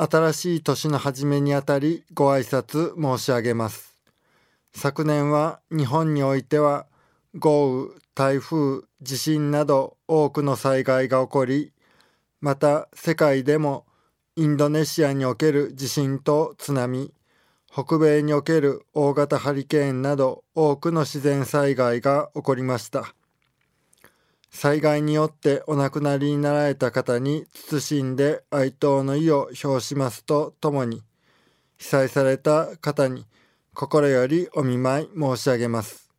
新しい年の初めにあたりご挨拶申し上げます。昨年は日本においては豪雨、台風、地震など多くの災害が起こり、また世界でもインドネシアにおける地震と津波、北米における大型ハリケーンなど多くの自然災害が起こりました。災害によってお亡くなりになられた方に謹んで哀悼の意を表しますとともに、被災された方に心よりお見舞い申し上げます。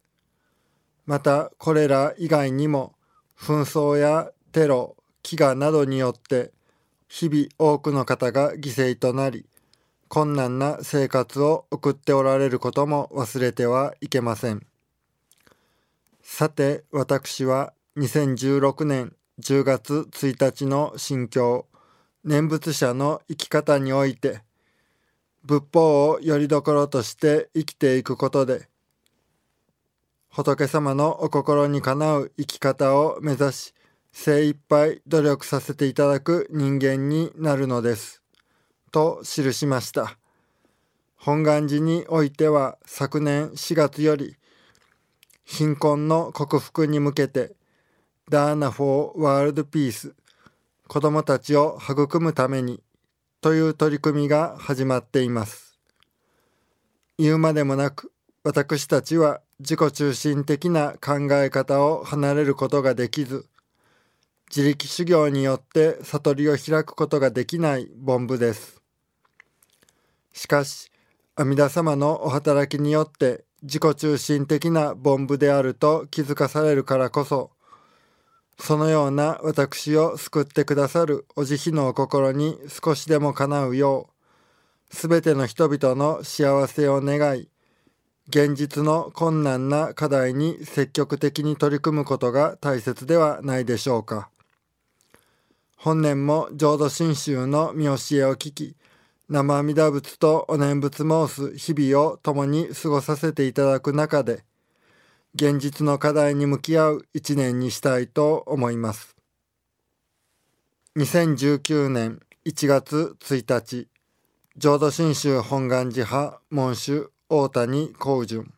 また、これら以外にも、紛争やテロ、飢餓などによって日々多くの方が犠牲となり困難な生活を送っておられることも忘れてはいけませんさて私は2016年10月1日の心境念仏者の生き方において仏法をよりどころとして生きていくことで仏様のお心にかなう生き方を目指し精一杯努力させていただく人間になるのです。と記しました。本願寺においては昨年4月より貧困の克服に向けてダーナ・フォー・ワールド・ピース子どもたちを育むためにという取り組みが始まっています。言うまでもなく私たちは自己中心的な考え方を離れることができず自力修行によって悟りを開くことができない凡夫です。しかし、阿弥陀様のお働きによって自己中心的な凡夫であると気づかされるからこそ、そのような私を救ってくださるお慈悲のお心に少しでも叶うよう、すべての人々の幸せを願い、現実の困難な課題に積極的に取り組むことが大切ではないでしょうか。本年も浄土真宗の見教えを聞き、生阿弥陀仏とお念仏申す日々を共に過ごさせていただく中で、現実の課題に向き合う一年にしたいと思います。2019年1月1日、浄土真宗本願寺派門主大谷光順